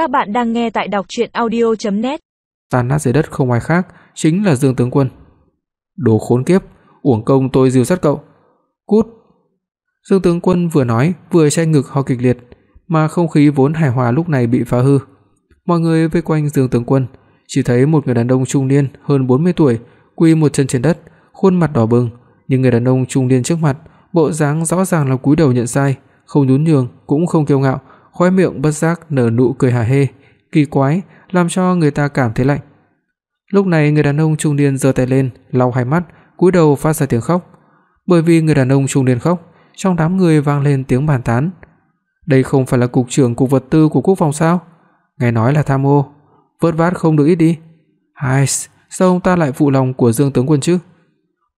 Các bạn đang nghe tại đọc audio net Tàn nát dưới đất không ai khác, chính là Dương tướng quân. Đồ khốn kiếp, uổng công tôi dìu sát cậu. Cút. Dương tướng quân vừa nói, vừa che ngực ho kịch liệt, mà không khí vốn hài hòa lúc này bị phá hư. Mọi người vây quanh Dương tướng quân, chỉ thấy một người đàn ông trung niên hơn 40 tuổi quỳ một chân trên đất, khuôn mặt đỏ bừng, nhưng người đàn ông trung niên trước mặt, bộ dáng rõ ràng là cúi đầu nhận sai, không nhún nhường cũng không kiêu ngạo, khóe miệng bất giác nở nụ cười hả hê, kỳ quái, làm cho người ta cảm thấy lạnh. Lúc này người đàn ông trung niên giơ tay lên, lau hai mắt, cúi đầu phát ra tiếng khóc. Bởi vì người đàn ông trung niên khóc, trong đám người vang lên tiếng bàn tán. Đây không phải là cục trưởng cục vật tư của quốc phòng sao? Nghe nói là tham ô, vớt vát không được ít đi. Hai, sao ông ta lại phụ lòng của Dương tướng quân chứ?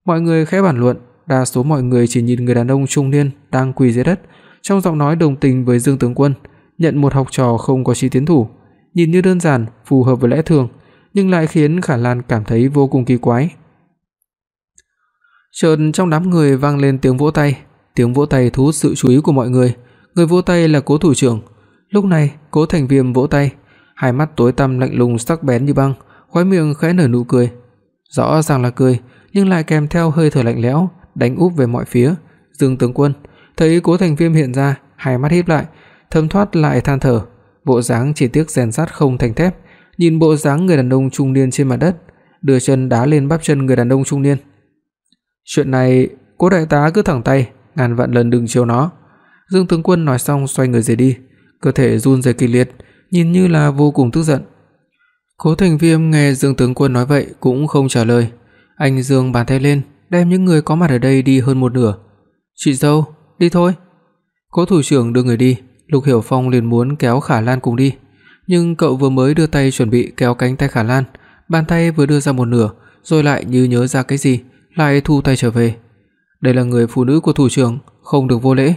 Mọi người khẽ bàn luận, đa số mọi người chỉ nhìn người đàn ông trung niên đang quỳ dưới đất, trong giọng nói đồng tình với Dương tướng quân, nhận một học trò không có chí tiến thủ, nhìn như đơn giản, phù hợp với lẽ thường, nhưng lại khiến Khả Lan cảm thấy vô cùng kỳ quái. Chợt trong đám người vang lên tiếng vỗ tay, tiếng vỗ tay thu hút sự chú ý của mọi người. Người vỗ tay là Cố thủ trưởng. Lúc này, Cố Thành Viêm vỗ tay, hai mắt tối tăm lạnh lùng sắc bén như băng, khóe miệng khẽ nở nụ cười. Rõ ràng là cười, nhưng lại kèm theo hơi thở lạnh lẽo, đánh úp về mọi phía. Dương tướng quân thấy Cố Thành Viêm hiện ra, hai mắt híp lại, thâm thoát lại than thở, bộ dáng chỉ tiếc rèn sắt không thành thép, nhìn bộ dáng người đàn ông trung niên trên mặt đất, đưa chân đá lên bắp chân người đàn ông trung niên. Chuyện này, Cố đại tá cứ thẳng tay, ngàn vạn lần đừng chiều nó. Dương tướng quân nói xong xoay người rời đi, cơ thể run rẩy kịch liệt, nhìn như là vô cùng tức giận. Cố Thành Viêm nghe Dương tướng quân nói vậy cũng không trả lời. Anh dương bàn tay lên, đem những người có mặt ở đây đi hơn một nửa. "Chị dâu, đi thôi." Cố thủ trưởng đưa người đi, Lục Hiểu Phong liền muốn kéo Khả Lan cùng đi, nhưng cậu vừa mới đưa tay chuẩn bị kéo cánh tay Khả Lan, bàn tay vừa đưa ra một nửa, rồi lại như nhớ ra cái gì, lại thu tay trở về. Đây là người phụ nữ của thủ trưởng, không được vô lễ.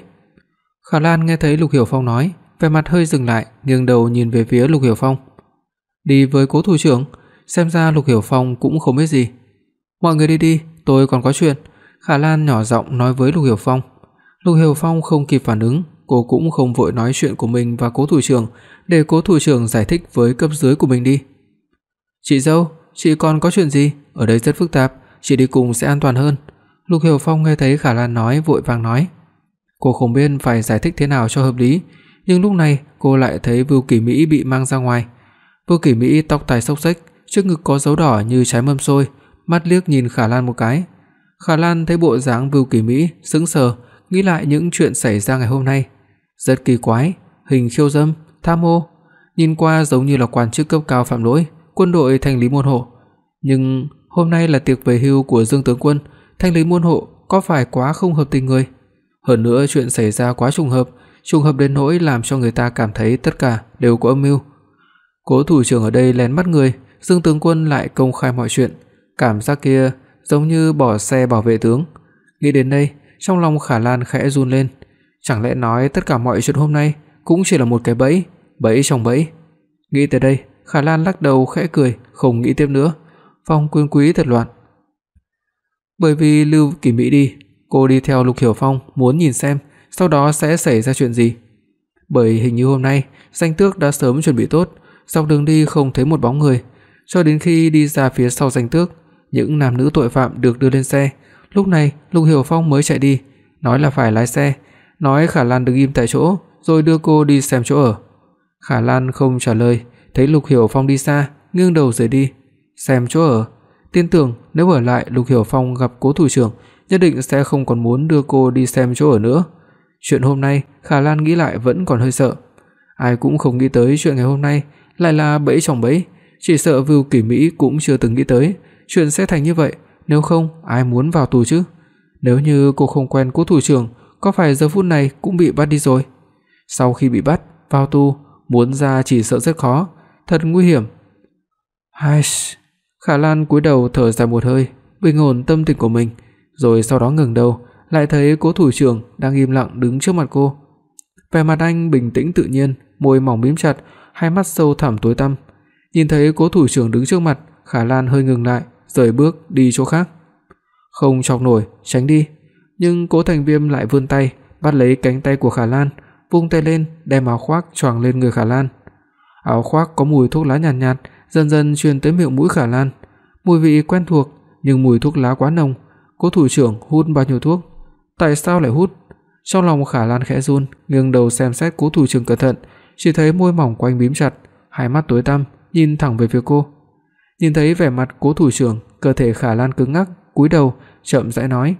Khả Lan nghe thấy Lục Hiểu Phong nói, vẻ mặt hơi dừng lại, nghiêng đầu nhìn về phía Lục Hiểu Phong. Đi với Cố thủ trưởng, xem ra Lục Hiểu Phong cũng không biết gì. Mọi người đi đi, tôi còn có chuyện." Khả Lan nhỏ giọng nói với Lục Hiểu Phong. Lục Hiểu Phong không kịp phản ứng, cô cũng không vội nói chuyện của mình và Cố thủ trưởng, để Cố thủ trưởng giải thích với cấp dưới của mình đi. "Chị dâu, chị còn có chuyện gì? Ở đây rất phức tạp, chị đi cùng sẽ an toàn hơn." Lục Hiểu Phong nghe thấy Khả Lan nói vội vàng nói. Cô không biết phải giải thích thế nào cho hợp lý, nhưng lúc này cô lại thấy Vưu Kỳ Mỹ bị mang ra ngoài. Vưu Kỳ Mỹ tóc tai xốc xếch, trước ngực có dấu đỏ như trái mâm xôi, mắt liếc nhìn Khả Lan một cái. Khả Lan thấy bộ dáng Vưu Kỳ Mỹ, sững sờ, nghĩ lại những chuyện xảy ra ngày hôm nay, rất kỳ quái, hình khiêu dâm, tham ô, nhìn qua giống như là quan chức cấp cao phạm lỗi, quân đội thành lý môn hộ. Nhưng hôm nay là tiệc về hưu của Dương tướng quân, thanh lý môn hộ có phải quá không hợp tình người? Hơn nữa chuyện xảy ra quá trùng hợp, trùng hợp đến nỗi làm cho người ta cảm thấy tất cả đều có âm mưu. Cố thủ trưởng ở đây lén mắt người, Dương tướng quân lại công khai mọi chuyện, cảm giác kia giống như bỏ xe bảo vệ tướng. Nghĩ đến đây, trong lòng Khả Lan khẽ run lên, chẳng lẽ nói tất cả mọi chuyện hôm nay cũng chỉ là một cái bẫy, bẫy trong bẫy. Nghĩ tới đây, Khả Lan lắc đầu khẽ cười, không nghĩ tiếp nữa. Phong Quyên Quý thật loạn. Bởi vì Lưu Kỳ Mỹ đi, cô đi theo Lục Hiểu Phong muốn nhìn xem sau đó sẽ xảy ra chuyện gì. Bởi hình như hôm nay danh tước đã sớm chuẩn bị tốt, dọc đường đi không thấy một bóng người, cho đến khi đi ra phía sau danh tước, những nam nữ tội phạm được đưa lên xe, lúc này Lục Hiểu Phong mới chạy đi, nói là phải lái xe, nói Khả Lan đứng im tại chỗ, rồi đưa cô đi xem chỗ ở. Khả Lan không trả lời, thấy Lục Hiểu Phong đi xa, nghiêng đầu rời đi, xem chỗ ở. Tin tưởng nếu ở lại Lục Hiểu Phong gặp Cố thủ trưởng, nhất định sẽ không còn muốn đưa cô đi xem chỗ ở nữa. Chuyện hôm nay, Khả Lan nghĩ lại vẫn còn hơi sợ. Ai cũng không nghĩ tới chuyện ngày hôm nay lại là bẫy chồng bẫy, chỉ sợ Vưu Kỳ Mỹ cũng chưa từng nghĩ tới chuyện sẽ thành như vậy, nếu không ai muốn vào tù chứ? Nếu như cô không quen Cố thủ trưởng, có phải giờ phút này cũng bị bắt đi rồi? Sau khi bị bắt, vào tù, muốn ra chỉ sợ rất khó, thật nguy hiểm. Hai, Khả Lan cúi đầu thở dài một hơi, bình ổn tâm tình của mình, rồi sau đó ngẩng đầu, lại thấy Cố thủ trưởng đang im lặng đứng trước mặt cô. Vẻ mặt anh bình tĩnh tự nhiên, môi mỏng mím chặt, hai mắt sâu thẳm tối tăm. Nhìn thấy Cố thủ trưởng đứng trước mặt, Khả Lan hơi ngừng lại, rời bước đi chỗ khác. Không chọc nổi, tránh đi. Nhưng Cố Thành Viêm lại vươn tay, bắt lấy cánh tay của Khả Lan, vung tay lên, đem áo khoác choàng lên người Khả Lan. Áo khoác có mùi thuốc lá nhàn nhạt, nhạt, dần dần truyền tới miệng mũi Khả Lan. Mùi vị quen thuộc, nhưng mùi thuốc lá quá nồng. Cố thủ trưởng hút bao nhiêu thuốc? Tại sao lại hút? Trong lòng Khả Lan khẽ run, nghiêng đầu xem xét Cố thủ trưởng cẩn thận, chỉ thấy môi mỏng của anh bím chặt, hai mắt tối tăm nhìn thẳng về phía cô. Nhìn thấy vẻ mặt Cố thủ trưởng, cơ thể Khả Lan cứng ngắc, cúi đầu, chậm rãi nói: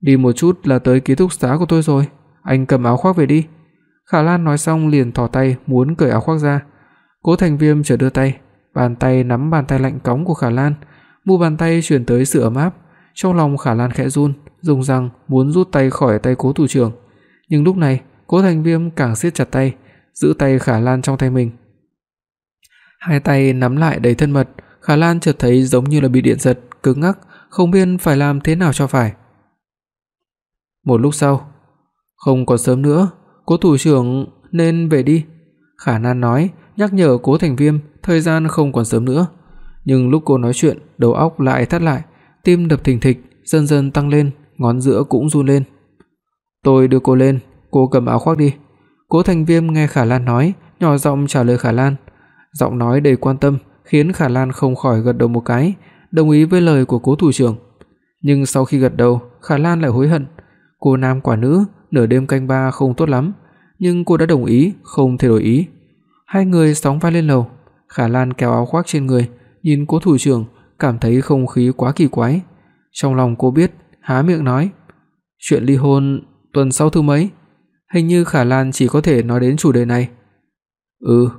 "Đi một chút là tới ký túc xá của tôi rồi, anh cầm áo khoác về đi." Khả Lan nói xong liền thò tay muốn cởi áo khoác ra. Cố Thành Viêm chợt đưa tay, bàn tay nắm bàn tay lạnh cóng của Khả Lan, mu bàn tay truyền tới sự ấm áp, trong lòng Khả Lan khẽ run, dùng răng muốn rút tay khỏi tay Cố thủ trưởng, nhưng lúc này, Cố Thành Viêm càng siết chặt tay, giữ tay Khả Lan trong tay mình. Hai tay nắm lại đầy thân mật, Khả Lan chợt thấy giống như là bị điện giật, cứng ngắc, không biết phải làm thế nào cho phải. Một lúc sau, không còn sớm nữa, Cố thủ trưởng nên về đi." Khả Nan nói, nhắc nhở Cố Thành Viêm, thời gian không còn sớm nữa. Nhưng lúc cô nói chuyện, đầu óc lại thắt lại, tim đập thình thịch, dần dần tăng lên, ngón giữa cũng run lên. "Tôi đưa cô lên, cô cầm áo khoác đi." Cố Thành Viêm nghe Khả Lan nói, nhỏ giọng trả lời Khả Lan. Giọng nói đầy quan tâm, khiến Khả Lan không khỏi gật đầu một cái, đồng ý với lời của Cố thủ trưởng. Nhưng sau khi gật đầu, Khả Lan lại hối hận, cô nam quả nữ, nửa đêm canh ba không tốt lắm, nhưng cô đã đồng ý, không thay đổi ý. Hai người sóng vai lên lầu, Khả Lan kéo áo khoác trên người, nhìn Cố thủ trưởng, cảm thấy không khí quá kỳ quái. Trong lòng cô biết, há miệng nói, chuyện ly hôn tuần sau thứ mấy? Hình như Khả Lan chỉ có thể nói đến chủ đề này. Ừ,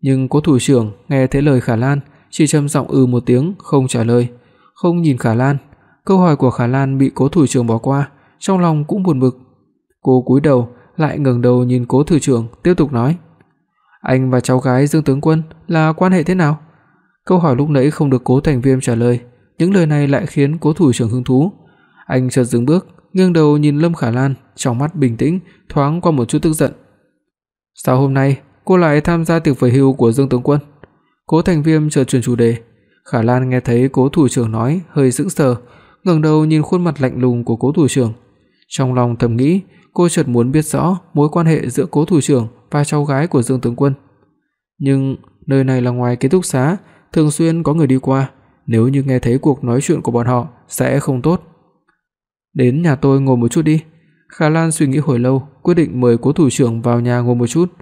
nhưng Cố thủ trưởng nghe thấy lời Khả Lan, chỉ trầm giọng ừ một tiếng không trả lời, không nhìn Khả Lan. Câu hỏi của Khả Lan bị Cố thủ trưởng bỏ qua, trong lòng cũng buồn bực. Cô cúi đầu, lại ngẩng đầu nhìn Cố thủ trưởng, tiếp tục nói: "Anh và cháu gái Dương tướng quân là quan hệ thế nào?" Câu hỏi lúc nãy không được Cố Thành Viêm trả lời, những lời này lại khiến Cố thủ trưởng hứng thú. Anh chợt dừng bước, nghiêng đầu nhìn Lâm Khả Lan, trong mắt bình tĩnh thoáng qua một chút tức giận. "Sao hôm nay cô lại tham gia tiệc về hưu của Dương tướng quân?" Cố Thành Viêm chợt chuyển chủ đề. Khả Lan nghe thấy Cố thủ trưởng nói, hơi sững sờ, ngẩng đầu nhìn khuôn mặt lạnh lùng của Cố thủ trưởng. Trong lòng thầm nghĩ, cô chợt muốn biết rõ mối quan hệ giữa Cố thủ trưởng và cháu gái của Dương tướng quân. Nhưng nơi này là ngoài ký túc xá, thường xuyên có người đi qua, nếu như nghe thấy cuộc nói chuyện của bọn họ sẽ không tốt. Đến nhà tôi ngồi một chút đi. Khả Lan suy nghĩ hồi lâu, quyết định mời Cố thủ trưởng vào nhà ngồi một chút,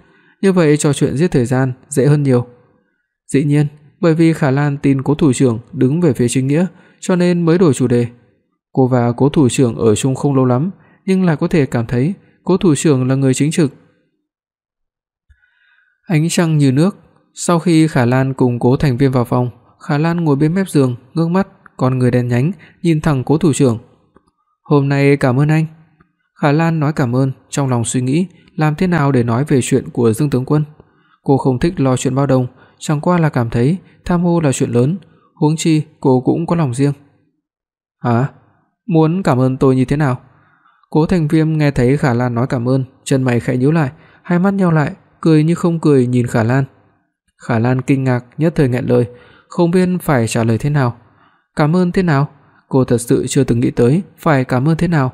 như vậy trò chuyện giết thời gian dễ hơn nhiều. Dĩ nhiên, bởi vì Khả Lan tin Cố thủ trưởng đứng về phía chính nghĩa, cho nên mới đổi chủ đề. Cô và Cố thủ trưởng ở chung không lâu lắm, nhưng lại có thể cảm thấy Cố thủ trưởng là người chính trực. Ánh trăng như nước, sau khi Khả Lan cùng Cố Thành Viêm vào phòng, Khả Lan ngồi bên mép giường, ngước mắt, con người đen nhánh nhìn thẳng Cố thủ trưởng. "Hôm nay cảm ơn anh." Khả Lan nói cảm ơn, trong lòng suy nghĩ làm thế nào để nói về chuyện của Dương tướng quân. Cô không thích lo chuyện bao đồng, chẳng qua là cảm thấy tham ô là chuyện lớn, huống chi cô cũng có lòng riêng. "Hả? Muốn cảm ơn tôi như thế nào?" Cố Thành Viêm nghe thấy Khả Lan nói cảm ơn, chân mày khẽ nhíu lại, hai mắt nheo lại, cười như không cười nhìn Khả Lan. Khả Lan kinh ngạc, nhất thời nghẹn lời, không biết phải trả lời thế nào. Cảm ơn thế nào? Cô thật sự chưa từng nghĩ tới phải cảm ơn thế nào.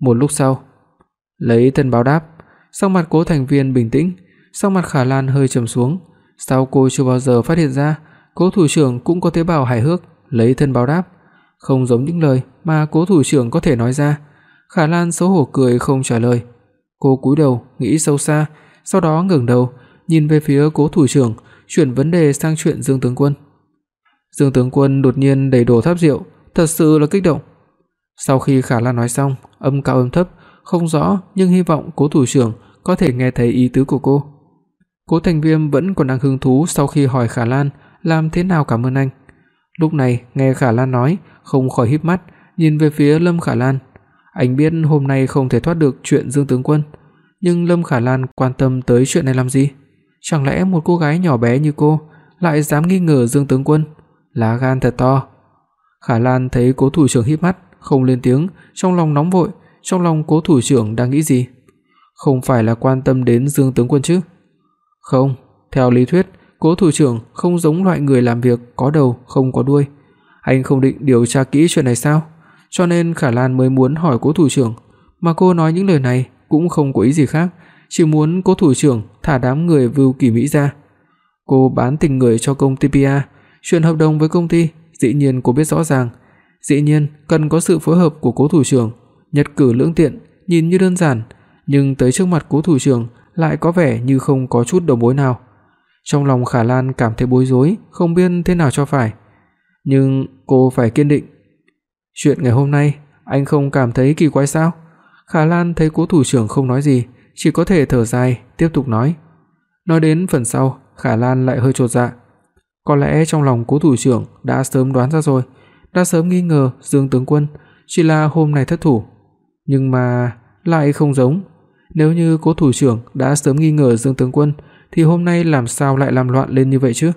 Một lúc sau, lấy thân báo đáp, sắc mặt Cố Thành Viên bình tĩnh, sắc mặt Khả Lan hơi trầm xuống, sao cô chưa bao giờ phát hiện ra, Cố thủ trưởng cũng có tế bào hài hước, lấy thân báo đáp, không giống những lời mà Cố thủ trưởng có thể nói ra. Khả Lan xấu hổ cười không trả lời. Cô cúi đầu, nghĩ sâu xa, sau đó ngẩng đầu, nhìn về phía Cố thủ trưởng, chuyển vấn đề sang chuyện Dương tướng quân. Dương tướng quân đột nhiên đẩy đổ tháp rượu, thật sự là kích động. Sau khi Khả Lan nói xong, âm cao âm thấp, không rõ nhưng hy vọng Cố thủ trưởng có thể nghe thấy ý tứ của cô. Cố Thành Viêm vẫn còn đang hứng thú sau khi hỏi Khả Lan làm thế nào cảm ơn anh. Lúc này nghe Khả Lan nói, không khỏi híp mắt nhìn về phía Lâm Khả Lan. Anh biết hôm nay không thể thoát được chuyện Dương tướng quân, nhưng Lâm Khả Lan quan tâm tới chuyện này làm gì? Chẳng lẽ một cô gái nhỏ bé như cô lại dám nghi ngờ Dương tướng quân? Lá gan thật to. Khả Lan thấy Cố thủ trưởng híp mắt, không lên tiếng, trong lòng nóng vội, trong lòng Cố thủ trưởng đang nghĩ gì? Không phải là quan tâm đến Dương tướng quân chứ? Không, theo lý thuyết, Cố thủ trưởng không giống loại người làm việc có đầu không có đuôi. Anh không định điều tra kỹ chuyện này sao? Cho nên Khả Lan mới muốn hỏi Cố thủ trưởng, mà cô nói những lời này cũng không có ý gì khác, chỉ muốn Cố thủ trưởng thả đám người Vưu Kỳ Mỹ ra. Cô bán tình người cho công ty PA, chuyện hợp đồng với công ty, dĩ nhiên cô biết rõ ràng, dĩ nhiên cần có sự phối hợp của cố thủ trưởng, nhất cử lưỡng tiện, nhìn như đơn giản, nhưng tới trước mặt cố thủ trưởng lại có vẻ như không có chút đầu mối nào. Trong lòng Khả Lan cảm thấy bối rối, không biết thế nào cho phải. Nhưng cô phải kiên định. Chuyện ngày hôm nay, anh không cảm thấy kỳ quái sao? Khả Lan thấy Cố thủ trưởng không nói gì, chỉ có thể thở dài, tiếp tục nói. Nói đến phần sau, Khả Lan lại hơi chột dạ. Có lẽ trong lòng Cố thủ trưởng đã sớm đoán ra rồi, đã sớm nghi ngờ Dương tướng quân, chỉ là hôm nay thất thủ. Nhưng mà lại không giống, nếu như Cố thủ trưởng đã sớm nghi ngờ Dương tướng quân thì hôm nay làm sao lại làm loạn lên như vậy chứ?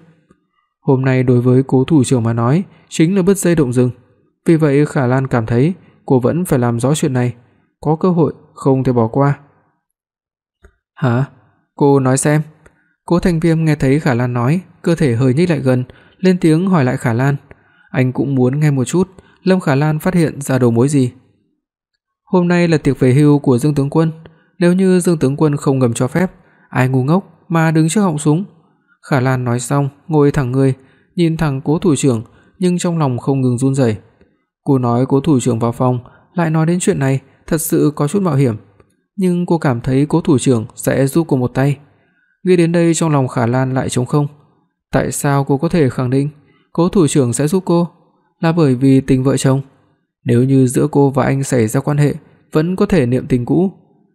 Hôm nay đối với Cố thủ trưởng mà nói, chính là bứt dây động rừng. Vì vậy Khả Lan cảm thấy cô vẫn phải làm rõ chuyện này, có cơ hội không thể bỏ qua. "Hả? Cô nói xem." Cố Thành Viêm nghe thấy Khả Lan nói, cơ thể hơi nhích lại gần, lên tiếng hỏi lại Khả Lan. Anh cũng muốn nghe một chút, Lâm Khả Lan phát hiện ra đầu mối gì. Hôm nay là tiệc về hưu của Dương tướng quân, nếu như Dương tướng quân không ngầm cho phép, ai ngu ngốc mà đứng trước họng súng. Khả Lan nói xong, ngồi thẳng người, nhìn thẳng Cố thủ trưởng, nhưng trong lòng không ngừng run rẩy. Cô nói Cố thủ trưởng vào phòng, lại nói đến chuyện này, thật sự có chút mạo hiểm, nhưng cô cảm thấy Cố thủ trưởng sẽ giúp cô một tay. Nghĩ đến đây trong lòng Khả Lan lại trống không. Tại sao cô có thể khẳng định Cố thủ trưởng sẽ giúp cô? Là bởi vì tình vợ chồng. Nếu như giữa cô và anh xảy ra quan hệ, vẫn có thể niệm tình cũ,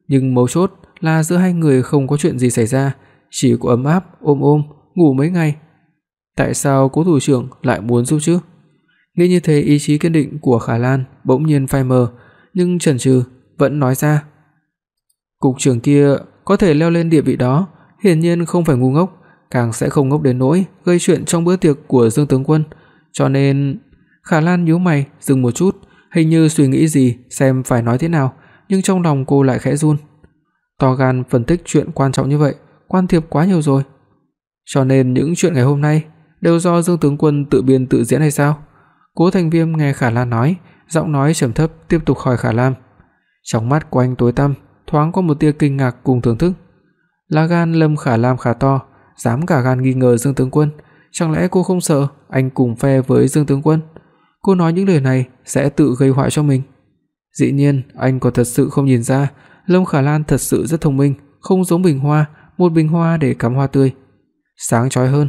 nhưng mấu chốt là giữa hai người không có chuyện gì xảy ra, chỉ có ấm áp, ôm ôm, ngủ mấy ngày. Tại sao Cố thủ trưởng lại muốn giúp chứ? Nghĩ như thế ý chí kiên định của Khả Lan bỗng nhiên phai mờ, nhưng chần chừ vẫn nói ra. Cục trưởng kia có thể leo lên địa vị đó, hiển nhiên không phải ngu ngốc, càng sẽ không ngốc đến nỗi gây chuyện trong bữa tiệc của Dương tướng quân, cho nên Khả Lan nhíu mày, dừng một chút, hình như suy nghĩ gì xem phải nói thế nào, nhưng trong lòng cô lại khẽ run. To gan phân tích chuyện quan trọng như vậy, quan thiệp quá nhiều rồi. Cho nên những chuyện ngày hôm nay đều do Dương tướng quân tự biên tự diễn hay sao? Cố Thành Viêm nghe Khả Lan nói, giọng nói trầm thấp tiếp tục hỏi Khả Lam. Trong mắt của anh tối tăm, thoáng có một tia kinh ngạc cùng thưởng thức. Lá gan Lâm Khả Lam khá to, dám cả gan nghi ngờ Dương tướng quân, chẳng lẽ cô không sợ anh cùng phe với Dương tướng quân? Cô nói những lời này sẽ tự gây họa cho mình. Dĩ nhiên, anh có thật sự không nhìn ra, Lâm Khả Lan thật sự rất thông minh, không giống bình hoa, một bình hoa để cắm hoa tươi. Sáng chói hơn.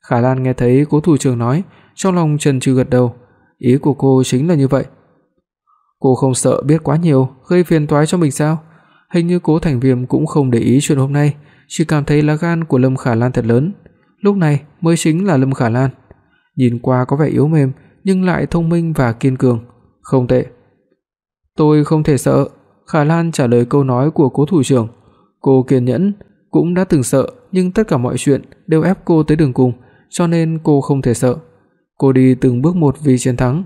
Khả Lan nghe thấy Cố thủ trưởng nói, trong lòng chần chừ gật đầu, ý của cô chính là như vậy. Cô không sợ biết quá nhiều gây phiền toái cho mình sao? Hình như Cố Thành Viêm cũng không để ý chuyện hôm nay, chỉ cảm thấy lá gan của Lâm Khả Lan thật lớn. Lúc này mới chính là Lâm Khả Lan. Nhìn qua có vẻ yếu mềm nhưng lại thông minh và kiên cường, không tệ. Tôi không thể sợ, Khả Lan trả lời câu nói của Cố thủ trưởng. Cô kiên nhẫn, cũng đã từng sợ, nhưng tất cả mọi chuyện đều ép cô tới đường cùng, cho nên cô không thể sợ. Cô đi từng bước một vì chiến thắng,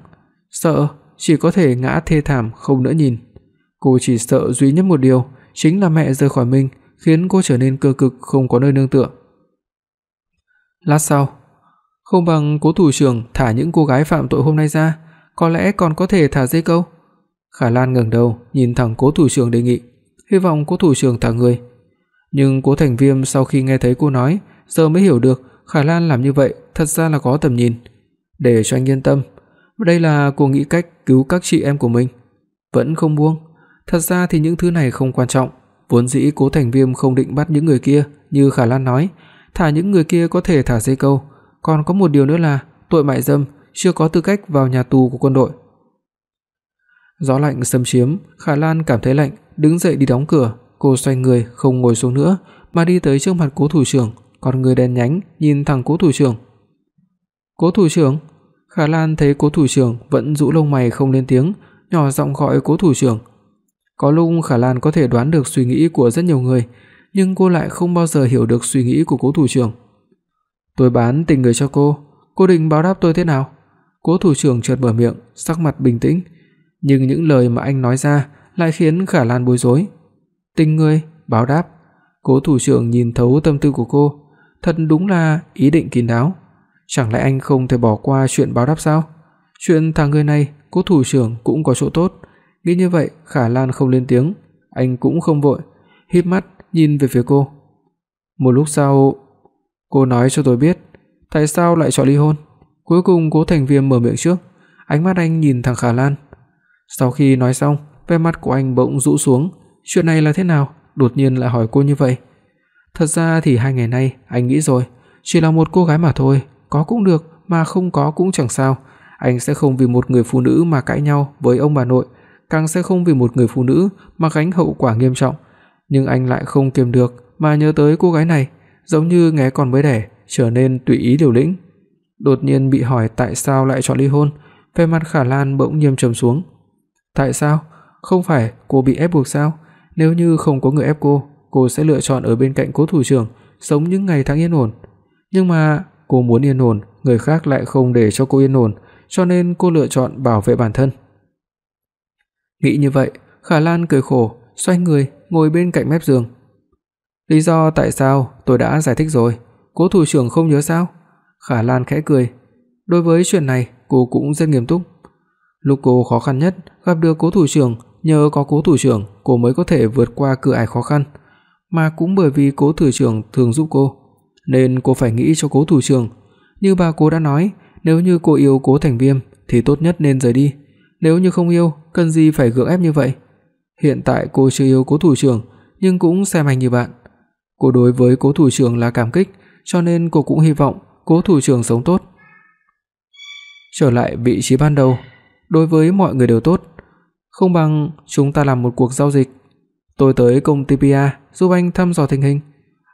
sợ chỉ có thể ngã thê thảm không nỡ nhìn. Cô chỉ sợ duy nhất một điều, chính là mẹ rời khỏi mình, khiến cô trở nên cơ cực không có nơi nương tựa. Lát sau, không bằng Cố thủ trưởng thả những cô gái phạm tội hôm nay ra, có lẽ còn có thể thả dây câu. Khả Lan ngẩng đầu, nhìn thẳng Cố thủ trưởng đề nghị, hy vọng Cố thủ trưởng thả người. Nhưng Cố Thành Viêm sau khi nghe thấy cô nói, giờ mới hiểu được Khả Lan làm như vậy thật ra là có tầm nhìn, để cho anh yên tâm. Đây là cô nghĩ cách cứu các chị em của mình, vẫn không buông. Thật ra thì những thứ này không quan trọng, vốn dĩ Cố Thành Viêm không định bắt những người kia như Khả Lan nói, thả những người kia có thể thả dây câu, còn có một điều nữa là tội mại dâm chưa có tư cách vào nhà tù của quân đội. Gió lạnh xâm chiếm, Khả Lan cảm thấy lạnh, đứng dậy đi đóng cửa, cô xoay người không ngồi xuống nữa mà đi tới trước mặt Cố thủ trưởng, con người đen nhánh nhìn thẳng Cố thủ trưởng. "Cố thủ trưởng?" Khả Lan thấy Cố thủ trưởng vẫn rũ lông mày không lên tiếng, nhỏ giọng gọi Cố thủ trưởng. Có lúc Khả Lan có thể đoán được suy nghĩ của rất nhiều người, nhưng cô lại không bao giờ hiểu được suy nghĩ của Cố thủ trưởng. "Tôi bán tình người cho cô, cô định báo đáp tôi thế nào?" Cố thủ trưởng chợt mở miệng, sắc mặt bình tĩnh, nhưng những lời mà anh nói ra lại khiến Khả Lan bối rối. "Tình người, báo đáp?" Cố thủ trưởng nhìn thấu tâm tư của cô, thật đúng là ý định kín đáo. Chẳng lẽ anh không thể bỏ qua chuyện báo đáp sao? Chuyện thằng người này, Cố thủ trưởng cũng có chỗ tốt. Nghĩ như vậy, Khả Lan không lên tiếng, anh cũng không vội, híp mắt nhìn về phía cô. Một lúc sau, Cô nói cho tôi biết, tại sao lại chọn ly hôn? Cuối cùng Cố Thành Viêm mở miệng trước, ánh mắt anh nhìn thẳng Khả Lan. Sau khi nói xong, vẻ mặt của anh bỗng rũ xuống, chuyện này là thế nào? Đột nhiên lại hỏi cô như vậy. Thật ra thì hai ngày nay anh nghĩ rồi, chỉ là một cô gái mà thôi, có cũng được mà không có cũng chẳng sao, anh sẽ không vì một người phụ nữ mà cãi nhau với ông bà nội, càng sẽ không vì một người phụ nữ mà gánh hậu quả nghiêm trọng. Nhưng anh lại không kiềm được mà nhớ tới cô gái này, giống như nghe còn mới đẻ, trở nên tùy ý liều lĩnh. Đột nhiên bị hỏi tại sao lại chọn ly hôn, vẻ mặt Khả Lan bỗng nghiêm trầm xuống. Tại sao? Không phải cô bị ép buộc sao? Nếu như không có người ép cô, cô sẽ lựa chọn ở bên cạnh cố thủ trưởng, sống những ngày tháng yên ổn. Nhưng mà cô muốn yên ổn, người khác lại không để cho cô yên ổn, cho nên cô lựa chọn bảo vệ bản thân. Nghĩ như vậy, Khả Lan cười khổ, xoay người ngồi bên cạnh mép giường. Lý do tại sao tôi đã giải thích rồi, Cố thủ trưởng không nhớ sao? Khả Lan khẽ cười. Đối với chuyện này, cô cũng rất nghiêm túc. Lúc cô khó khăn nhất gặp được Cố thủ trưởng, nhờ có Cố thủ trưởng, cô mới có thể vượt qua cửa ải khó khăn, mà cũng bởi vì Cố thủ trưởng thường giúp cô, nên cô phải nghĩ cho Cố thủ trưởng. Như bà cô đã nói, nếu như cô yêu Cố Thành Viêm thì tốt nhất nên rời đi, nếu như không yêu, cần gì phải gượng ép như vậy. Hiện tại cô chưa yêu Cố thủ trưởng, nhưng cũng xem anh như bạn. Cô đối với Cố thủ trưởng là cảm kích, cho nên cô cũng hy vọng Cố thủ trưởng sống tốt. Trở lại vị trí ban đầu, đối với mọi người đều tốt, không bằng chúng ta làm một cuộc giao dịch. Tôi tới công ty PA giúp anh thăm dò tình hình,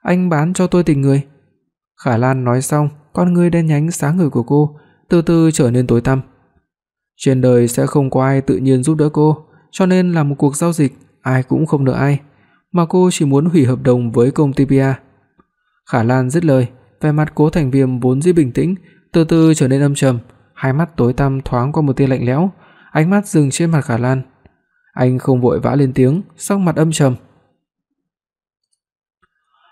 anh bán cho tôi tình người. Khả Lan nói xong, con ngươi đen nhánh sáng ngời của cô từ từ trở nên tối tăm. Trên đời sẽ không có ai tự nhiên giúp đỡ cô, cho nên làm một cuộc giao dịch, ai cũng không nợ ai, mà cô chỉ muốn hủy hợp đồng với công ty PA. Khả Lan dứt lời, vẻ mặt Cố Thành Viêm vốn dĩ bình tĩnh, từ từ trở nên âm trầm, hai mắt tối tăm thoáng qua một tia lạnh lẽo, ánh mắt dừng trên mặt Khả Lan. Anh không vội vã lên tiếng, sắc mặt âm trầm.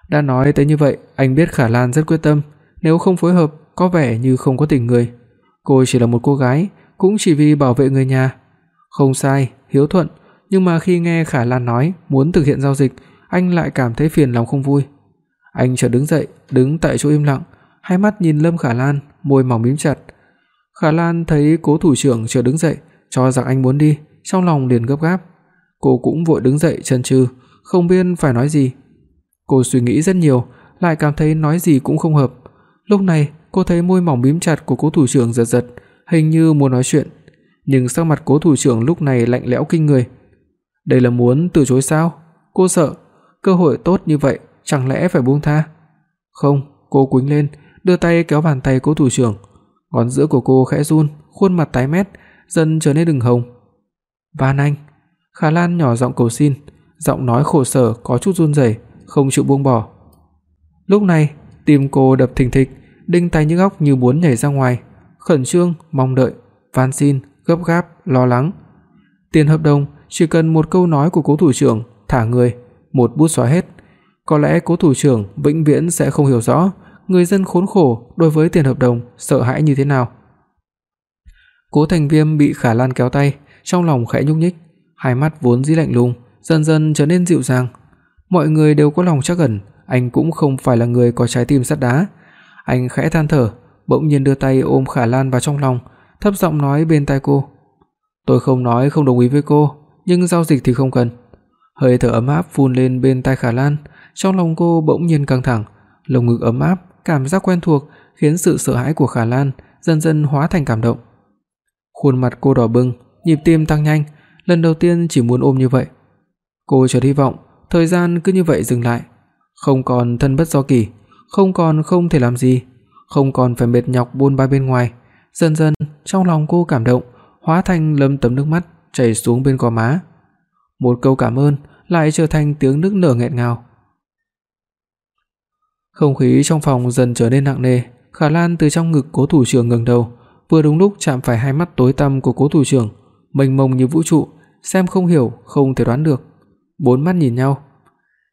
Đã nói tới như vậy, anh biết Khả Lan rất quyết tâm, nếu không phối hợp có vẻ như không có tình người. Cô chỉ là một cô gái, cũng chỉ vì bảo vệ người nhà. Không sai, hiếu thuận, nhưng mà khi nghe Khả Lan nói muốn thực hiện giao dịch, anh lại cảm thấy phiền lòng không vui. Anh chợt đứng dậy, đứng tại chỗ im lặng, hai mắt nhìn Lâm Khả Lan, môi mỏng mím chặt. Khả Lan thấy Cố thủ trưởng chợt đứng dậy, cho rằng anh muốn đi, trong lòng liền gấp gáp. Cô cũng vội đứng dậy chần chừ, không biết phải nói gì. Cô suy nghĩ rất nhiều, lại cảm thấy nói gì cũng không hợp. Lúc này, cô thấy môi mỏng mím chặt của Cố thủ trưởng giật giật, hình như muốn nói chuyện, nhưng sắc mặt Cố thủ trưởng lúc này lạnh lẽo kinh người. Đây là muốn từ chối sao? Cô sợ, cơ hội tốt như vậy chẳng lẽ phải buông tha? Không, cô quĩnh lên, đưa tay kéo bàn tay Cố thủ trưởng. Ngón giữa của cô khẽ run, khuôn mặt tái mét, dần trở nên ửng hồng. "Van anh." Khả Lan nhỏ giọng cầu xin, giọng nói khổ sở có chút run rẩy, không chịu buông bỏ. Lúc này, tim cô đập thình thịch, đinh tai nhức óc như muốn nhảy ra ngoài, khẩn trương, mong đợi, van xin, gấp gáp, lo lắng. Tiền hợp đồng chỉ cần một câu nói của Cố thủ trưởng, thả người, một bút xóa hết. Có lẽ Cố thủ trưởng vĩnh viễn sẽ không hiểu rõ người dân khốn khổ đối với tiền hợp đồng sợ hãi như thế nào. Cố Thành Viêm bị Khả Lan kéo tay, trong lòng khẽ nhúc nhích, hai mắt vốn dĩ lạnh lùng dần dần trở nên dịu dàng. Mọi người đều có lòng trắc ẩn, anh cũng không phải là người có trái tim sắt đá. Anh khẽ than thở, bỗng nhiên đưa tay ôm Khả Lan vào trong lòng, thấp giọng nói bên tai cô: "Tôi không nói không đồng ý với cô, nhưng giao dịch thì không cần." Hơi thở ấm áp phun lên bên tai Khả Lan, trong lòng cô bỗng nhiên căng thẳng, lồng ngực ấm áp, cảm giác quen thuộc khiến sự sợ hãi của Khả Lan dần dần hóa thành cảm động. Khuôn mặt cô đỏ bừng, nhịp tim tăng nhanh, lần đầu tiên chỉ muốn ôm như vậy. Cô chợt hy vọng thời gian cứ như vậy dừng lại, không còn thân bất do kỳ, không còn không thể làm gì, không còn phải mệt nhọc buôn ba bên ngoài. Dần dần, trong lòng cô cảm động, hóa thành lấm tấm nước mắt chảy xuống bên gò má. Một câu cảm ơn lại trở thành tiếng nức nở nghẹn ngào. Không khí trong phòng dần trở nên nặng nề, Khả Lan từ trong ngực Cố thủ trưởng ngẩng đầu, vừa đúng lúc chạm phải hai mắt tối tăm của Cố thủ trưởng, mênh mông như vũ trụ, xem không hiểu, không thể đoán được. Bốn mắt nhìn nhau.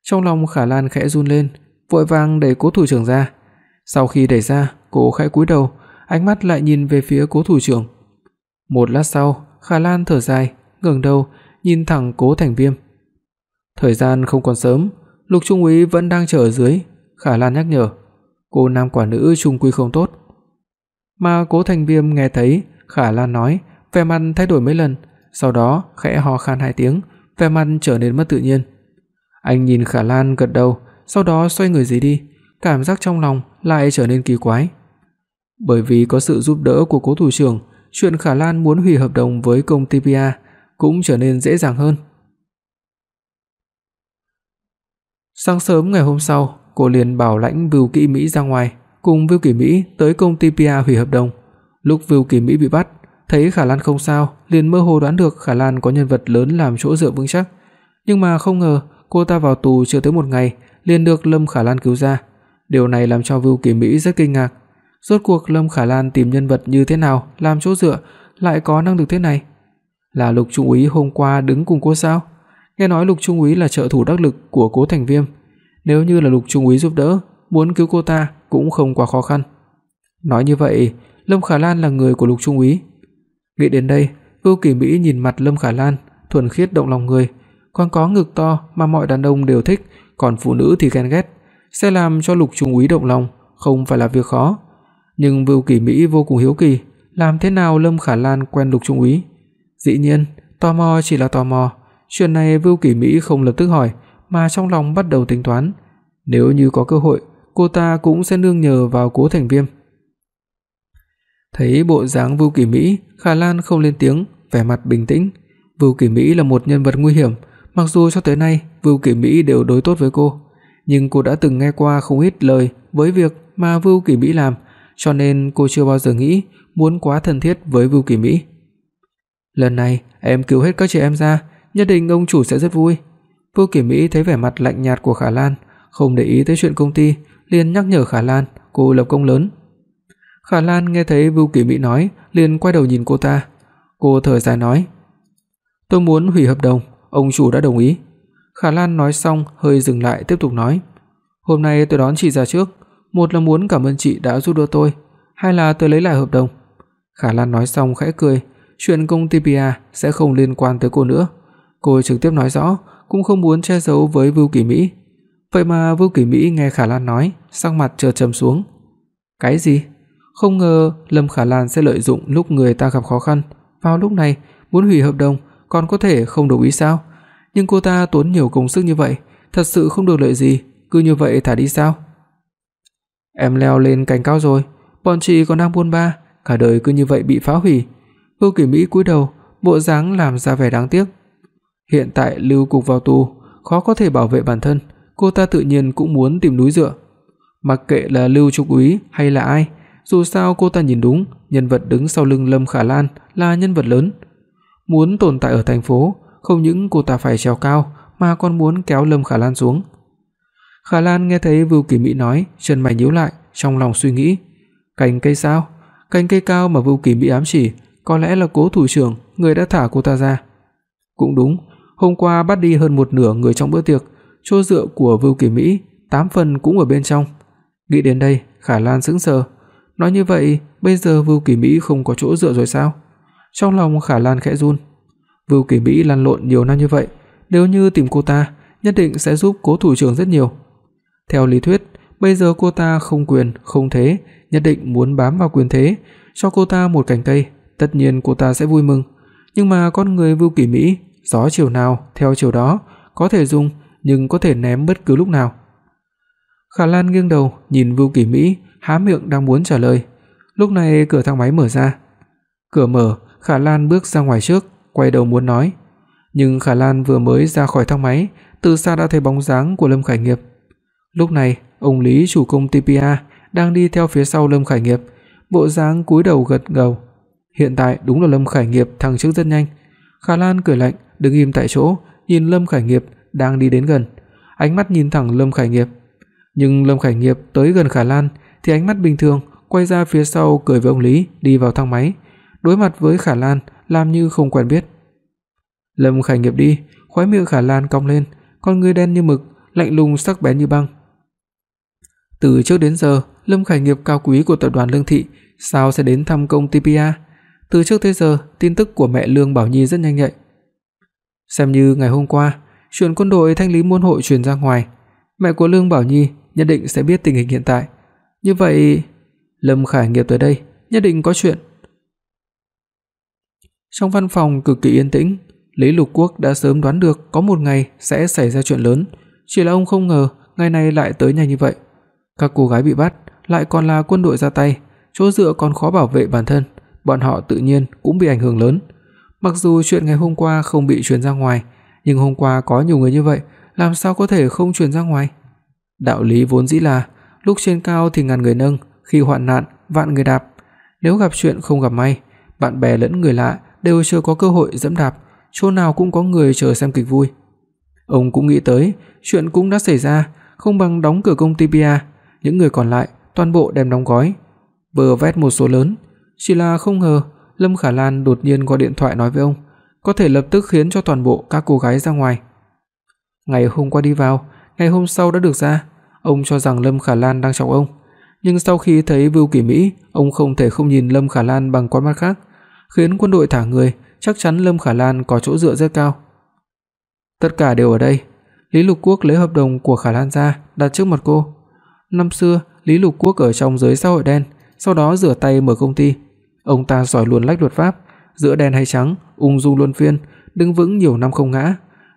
Trong lòng Khả Lan khẽ run lên, vội vàng đẩy Cố thủ trưởng ra. Sau khi đẩy ra, cô khẽ cúi đầu, ánh mắt lại nhìn về phía Cố thủ trưởng. Một lát sau, Khả Lan thở dài, ngẩng đầu, nhìn thẳng Cố Thành Viêm. Thời gian không còn sớm, Lục Trung úy vẫn đang chờ ở dưới, Khả Lan nhắc nhở. cô nam quả nữ chung quy không tốt. Mà Cố Thành Viêm nghe thấy Khả Lan nói, vẻ mặt thay đổi mấy lần, sau đó khẽ ho khan hai tiếng, vẻ mặt trở nên mất tự nhiên. Anh nhìn Khả Lan gật đầu, sau đó xoay người rời đi, cảm giác trong lòng lại trở nên kỳ quái. Bởi vì có sự giúp đỡ của Cố thủ trưởng, chuyện Khả Lan muốn hủy hợp đồng với công ty PA cũng trở nên dễ dàng hơn. Sáng sớm ngày hôm sau, cô liền bảo lãnh Vưu Kỵ Mỹ ra ngoài, cùng Vưu Kỵ Mỹ tới công ty PA hủy hợp đồng. Lúc Vưu Kỵ Mỹ bị bắt, thấy Khả Lan không sao, liền mơ hồ đoán được Khả Lan có nhân vật lớn làm chỗ dựa vững chắc, nhưng mà không ngờ, cô ta vào tù chưa tới một ngày, liền được Lâm Khả Lan cứu ra. Điều này làm cho Vưu Kỳ Mỹ rất kinh ngạc. Rốt cuộc Lâm Khả Lan tìm nhân vật như thế nào làm chỗ dựa, lại có năng lực thế này? Là Lục Trung úy hôm qua đứng cùng cô sao? Nghe nói Lục Trung úy là trợ thủ đắc lực của Cố Thành Viêm, nếu như là Lục Trung úy giúp đỡ, muốn cứu cô ta cũng không quá khó khăn. Nói như vậy, Lâm Khả Lan là người của Lục Trung úy. Nghĩ đến đây, Vưu Kỳ Mỹ nhìn mặt Lâm Khả Lan, thuần khiết động lòng người, còn có ngực to mà mọi đàn ông đều thích, còn phụ nữ thì ghen ghét, sẽ làm cho Lục Trung úy động lòng, không phải là việc khó. Nhưng Vưu Kỳ Mỹ vô cùng hiếu kỳ, làm thế nào Lâm Khả Lan quen Lục Trung úy? Dĩ nhiên, tò mò chỉ là tò mò, chuyện này Vưu Kỳ Mỹ không lập tức hỏi, mà trong lòng bắt đầu tính toán, nếu như có cơ hội, cô ta cũng sẽ nương nhờ vào Cố Thành Viêm. Thấy bộ dáng Vưu Kỳ Mỹ, Khả Lan không lên tiếng, vẻ mặt bình tĩnh. Vưu Kỳ Mỹ là một nhân vật nguy hiểm, mặc dù cho tới nay Vưu Kỳ Mỹ đều đối tốt với cô, nhưng cô đã từng nghe qua không ít lời với việc mà Vưu Kỳ Mỹ làm, cho nên cô chưa bao giờ nghĩ muốn quá thân thiết với Vưu Kỳ Mỹ. Lần này em cứu hết các chị em ra, nhất định ông chủ sẽ rất vui. Vưu Kỳ Mỹ thấy vẻ mặt lạnh nhạt của Khả Lan, không để ý tới chuyện công ty, liền nhắc nhở Khả Lan cô lập công lớn. Khả Lan nghe thấy Vưu Kỳ Mỹ nói, liền quay đầu nhìn cô ta. Cô thở dài nói: "Tôi muốn hủy hợp đồng, ông chủ đã đồng ý." Khả Lan nói xong hơi dừng lại tiếp tục nói: "Hôm nay tôi đón chị ra trước, một là muốn cảm ơn chị đã giúp đỡ tôi, hai là tôi lấy lại hợp đồng." Khả Lan nói xong khẽ cười, chuyện công ty PA sẽ không liên quan tới cô nữa. Cô trực tiếp nói rõ, cũng không muốn che giấu với Vưu Kỳ Mỹ. Vậy mà Vưu Kỳ Mỹ nghe Khả Lan nói, sắc mặt chợt trầm xuống. Cái gì? Không ngờ Lâm Khả Lan sẽ lợi dụng lúc người ta gặp khó khăn, vào lúc này muốn hủy hợp đồng còn có thể không đồng ý sao? Nhưng cô ta tốn nhiều công sức như vậy, thật sự không được lợi gì, cứ như vậy thả đi sao? Em leo lên cành cao rồi, bọn chị còn đang buôn ba, cả đời cứ như vậy bị phá hủy. Vô Kỳ Mỹ cúi đầu, bộ dáng làm ra vẻ đáng tiếc. Hiện tại Lưu Cục vào tù, khó có thể bảo vệ bản thân, cô ta tự nhiên cũng muốn tìm núi dựa. Mặc kệ là Lưu Trục Úy hay là ai, dù sao cô ta nhìn đúng, nhân vật đứng sau lưng Lâm Khả Lan là nhân vật lớn. Muốn tồn tại ở thành phố, không những cô ta phải trèo cao mà còn muốn kéo Lâm Khả Lan xuống. Khả Lan nghe thấy Vưu Kỳ Mỹ nói, chân mày nhíu lại, trong lòng suy nghĩ, cành cây sao? Cành cây cao mà Vưu Kỳ Mỹ ám chỉ, có lẽ là Cố thủ trưởng, người đã thả cô ta ra. Cũng đúng, hôm qua bắt đi hơn một nửa người trong bữa tiệc, chỗ dựa của Vưu Kỳ Mỹ, tám phần cũng ở bên trong. Nghĩ đến đây, Khả Lan sững sờ. Nói như vậy, bây giờ Vưu Kỳ Mỹ không có chỗ dựa rồi sao? Trong lòng Khả Lan khẽ run. Vưu Kỳ Mỹ lăn lộn nhiều năm như vậy, nếu như tìm cô ta, nhất định sẽ giúp Cố thủ trưởng rất nhiều. Theo lý thuyết, bây giờ cô ta không quyền, không thế, nhất định muốn bám vào quyền thế, cho cô ta một cành cây, tất nhiên cô ta sẽ vui mừng. Nhưng mà con người Vưu Kỳ Mỹ, gió chiều nào theo chiều đó, có thể dùng nhưng có thể ném bất cứ lúc nào. Khả Lan nghiêng đầu nhìn Vưu Kỳ Mỹ, há miệng đang muốn trả lời. Lúc này cửa thang máy mở ra. Cửa mở, Khả Lan bước ra ngoài trước, quay đầu muốn nói, nhưng Khả Lan vừa mới ra khỏi thang máy, từ xa đã thấy bóng dáng của Lâm Khải Nghiệp. Lúc này, ông Lý chủ công tpa đang đi theo phía sau Lâm Khải Nghiệp, bộ dáng cúi đầu gật gù. Hiện tại đúng là Lâm Khải Nghiệp thăng chức rất nhanh. Khả Lan cười lạnh, đứng im tại chỗ, nhìn Lâm Khải Nghiệp đang đi đến gần, ánh mắt nhìn thẳng Lâm Khải Nghiệp. Nhưng Lâm Khải Nghiệp tới gần Khả Lan thì ánh mắt bình thường, quay ra phía sau cười với ông Lý, đi vào thang máy, đối mặt với Khả Lan làm như không quen biết. Lâm Khải Nghiệp đi, khóe miệng Khả Lan cong lên, con ngươi đen như mực, lạnh lùng sắc bén như băng. Từ trước đến giờ, Lâm Khải Nghiệp cao quý của tập đoàn Lương Thị sao sẽ đến thăm công ty PA? Từ trước tới giờ, tin tức của mẹ Lương Bảo Nhi rất nhanh nhạy. Xem như ngày hôm qua, chuyện quân đội thanh lý môn hội truyền ra ngoài, mẹ của Lương Bảo Nhi nhất định sẽ biết tình hình hiện tại. Như vậy, Lâm Khải Nghiệp tới đây, nhất định có chuyện. Trong văn phòng cực kỳ yên tĩnh, Lý Lục Quốc đã sớm đoán được có một ngày sẽ xảy ra chuyện lớn, chỉ là ông không ngờ ngày này lại tới nhanh như vậy. Các cô gái bị bắt lại còn là quân đội ra tay, chỗ dựa còn khó bảo vệ bản thân, bọn họ tự nhiên cũng bị ảnh hưởng lớn. Mặc dù chuyện ngày hôm qua không bị truyền ra ngoài, nhưng hôm qua có nhiều người như vậy, làm sao có thể không truyền ra ngoài? Đạo lý vốn dĩ là lúc trên cao thì ngàn người nâng, khi hoạn nạn vạn người đạp. Nếu gặp chuyện không gặp may, bạn bè lẫn người lạ đều chưa có cơ hội dẫm đạp, chỗ nào cũng có người chờ xem kịch vui. Ông cũng nghĩ tới, chuyện cũng đã xảy ra, không bằng đóng cửa công ty Pia, những người còn lại toàn bộ đem đóng gói, vơ vét một số lớn, chỉ là không ngờ Lâm Khả Lan đột nhiên gọi điện thoại nói với ông, có thể lập tức khiến cho toàn bộ các cô gái ra ngoài. Ngày hôm qua đi vào, ngày hôm sau đã được ra, ông cho rằng Lâm Khả Lan đang chọc ông, nhưng sau khi thấy Vưu Kỳ Mỹ, ông không thể không nhìn Lâm Khả Lan bằng con mắt khác, khiến quân đội thả người, chắc chắn Lâm Khả Lan có chỗ dựa rất cao. Tất cả đều ở đây. Lý Lục Quốc lấy hợp đồng của Khả Lan ra, đặt trước mặt cô. Năm xưa, Lý Lục Quốc ở trong giới xã hội đen, sau đó rửa tay mở công ty. Ông ta giỏi luồn lách luật pháp, giữa đen hay trắng, ung dung luân phiên, đứng vững nhiều năm không ngã.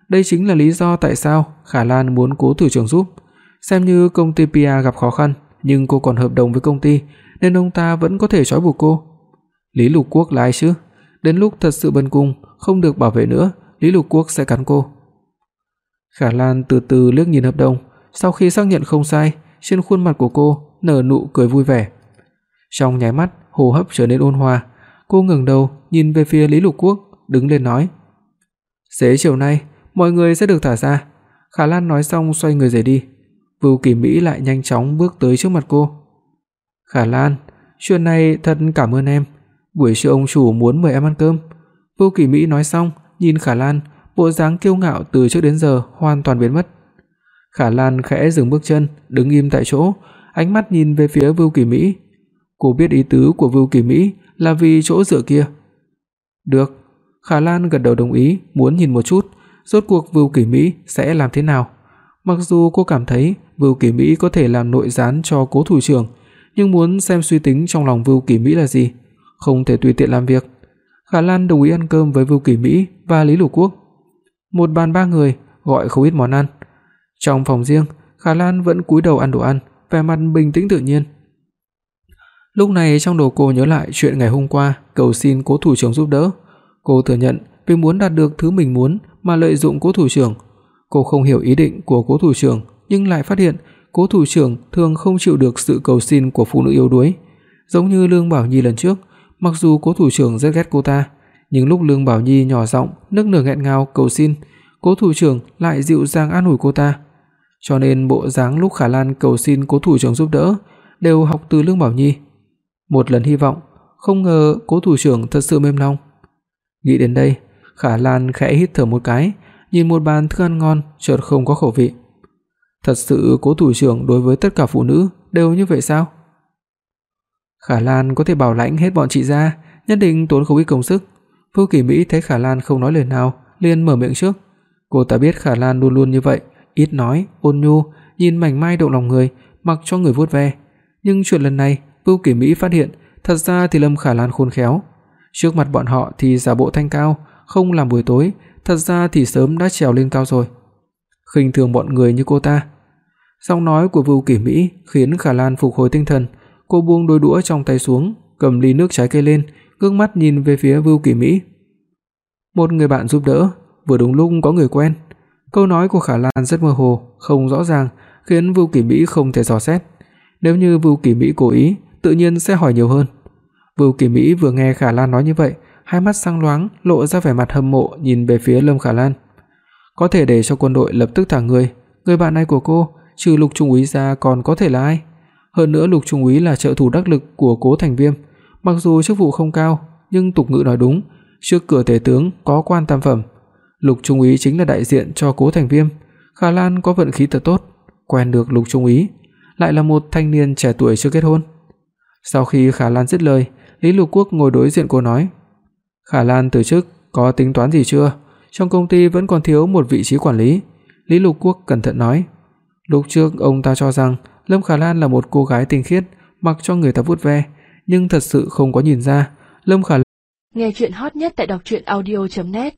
Đây chính là lý do tại sao Khả Lan muốn cố thủ trưởng giúp. Xem như công ty Pia gặp khó khăn, nhưng cô còn hợp đồng với công ty nên ông ta vẫn có thể trói buộc cô. Lý Lục Quốc là ai chứ? Đến lúc thật sự bần cùng, không được bảo vệ nữa, Lý Lục Quốc sẽ cắn cô. Khả Lan từ từ liếc nhìn hợp đồng, sau khi xác nhận không sai, trên khuôn mặt của cô nở nụ cười vui vẻ. Trong nháy mắt, hô hấp trở nên ôn hòa, cô ngẩng đầu nhìn về phía Lý Lục Quốc, đứng lên nói: "Xế chiều nay, mọi người sẽ được thả ra." Khả Lan nói xong xoay người rời đi. Vưu Kỳ Mỹ lại nhanh chóng bước tới trước mặt cô. "Khả Lan, chuyện này thật cảm ơn em, buổi trưa ông chủ muốn mời em ăn cơm." Vưu Kỳ Mỹ nói xong, nhìn Khả Lan, bộ dáng kiêu ngạo từ trước đến giờ hoàn toàn biến mất. Khả Lan khẽ dừng bước chân, đứng im tại chỗ, ánh mắt nhìn về phía Vưu Kỳ Mỹ. Cô biết ý tứ của Vưu Kỳ Mỹ là vì chỗ dựa kia. Được, Khả Lan gật đầu đồng ý, muốn nhìn một chút, rốt cuộc Vưu Kỳ Mỹ sẽ làm thế nào. Mặc dù cô cảm thấy Vưu Kỳ Mỹ có thể làm nội gián cho Cố thủ trưởng, nhưng muốn xem suy tính trong lòng Vưu Kỳ Mỹ là gì, không thể tùy tiện làm việc. Khả Lan đồng ý ăn cơm với Vưu Kỳ Mỹ và Lý Lục Quốc. Một bàn ba người, gọi không ít món ăn. Trong phòng riêng, Khả Lan vẫn cúi đầu ăn đồ ăn, vẻ mặt bình tĩnh tự nhiên. Lúc này trong đầu cô nhớ lại chuyện ngày hôm qua cầu xin Cố thủ trưởng giúp đỡ. Cô thừa nhận vì muốn đạt được thứ mình muốn mà lợi dụng Cố thủ trưởng. Cô không hiểu ý định của Cố thủ trưởng, nhưng lại phát hiện Cố thủ trưởng thường không chịu được sự cầu xin của phụ nữ yếu đuối. Giống như Lương Bảo Nhi lần trước, mặc dù Cố thủ trưởng rất ghét cô ta, nhưng lúc Lương Bảo Nhi nhỏ giọng nức nở nghẹn ngào cầu xin, Cố thủ trưởng lại dịu dàng an ủi cô ta. Cho nên bộ dáng lúc Khả Lan cầu xin Cố thủ trưởng giúp đỡ đều học từ Lương Bảo Nhi. Một lần hy vọng, không ngờ Cố thủ trưởng thật sự mềm lòng. Nghĩ đến đây, Khả Lan khẽ hít thở một cái, nhìn một bàn thức ăn ngon chợt không có khẩu vị. Thật sự Cố thủ trưởng đối với tất cả phụ nữ đều như vậy sao? Khả Lan có thể bảo lãnh hết bọn chị ra, nhất định tốn không ít công sức. Vô Kỳ Mỹ thấy Khả Lan không nói lời nào, liền mở miệng trước. Cô ta biết Khả Lan luôn luôn như vậy, ít nói, ôn nhu, nhìn mảnh mai động lòng người, mặc cho người vuốt ve. Nhưng chuyện lần này, Vưu Kỳ Mỹ phát hiện, thật ra thì Lâm Khả Lan khôn khéo. Trước mặt bọn họ thì giả bộ thanh cao, không làm buổi tối, thật ra thì sớm đã trèo lên cao rồi. Khinh thường bọn người như cô ta. Giọng nói của Vưu Kỷ Mỹ khiến Khả Lan phục hồi tinh thần, cô buông đôi đũa trong tay xuống, cầm ly nước trái cây lên, ngước mắt nhìn về phía Vưu Kỷ Mỹ. Một người bạn giúp đỡ, vừa đúng lúc có người quen. Câu nói của Khả Lan rất mơ hồ, không rõ ràng, khiến Vưu Kỷ Mỹ không thể dò xét. Nếu như Vưu Kỷ Mỹ cố ý, tự nhiên sẽ hỏi nhiều hơn. Vưu Kỷ Mỹ vừa nghe Khả Lan nói như vậy, hai mắt sáng loáng, lộ ra vẻ mặt hâm mộ nhìn về phía Lâm Khả Lan. Có thể để cho quân đội lập tức thả người, người bạn này của cô, trừ Lục Trung úy ra còn có thể là ai? Hơn nữa Lục Trung úy là trợ thủ đắc lực của Cố Thành Viêm, mặc dù chức vụ không cao, nhưng tục ngữ nói đúng, trước cửa tể tướng có quan tam phẩm. Lục Trung úy chính là đại diện cho Cố Thành Viêm, Khả Lan có vận khí thật tốt, quen được Lục Trung úy, lại là một thanh niên trẻ tuổi chưa kết hôn. Sau khi Khả Lan dứt lời, Lý Lục Quốc ngồi đối diện cô nói: Khả Lan từ chức có tính toán gì chưa? Trong công ty vẫn còn thiếu một vị trí quản lý." Lý Lục Quốc cẩn thận nói. Lúc trước ông ta cho rằng Lâm Khả Lan là một cô gái tinh khiết, mặc cho người ta vuốt ve, nhưng thật sự không có nhìn ra, Lâm Khả Lan... Nghe truyện hot nhất tại doctruyenaudio.net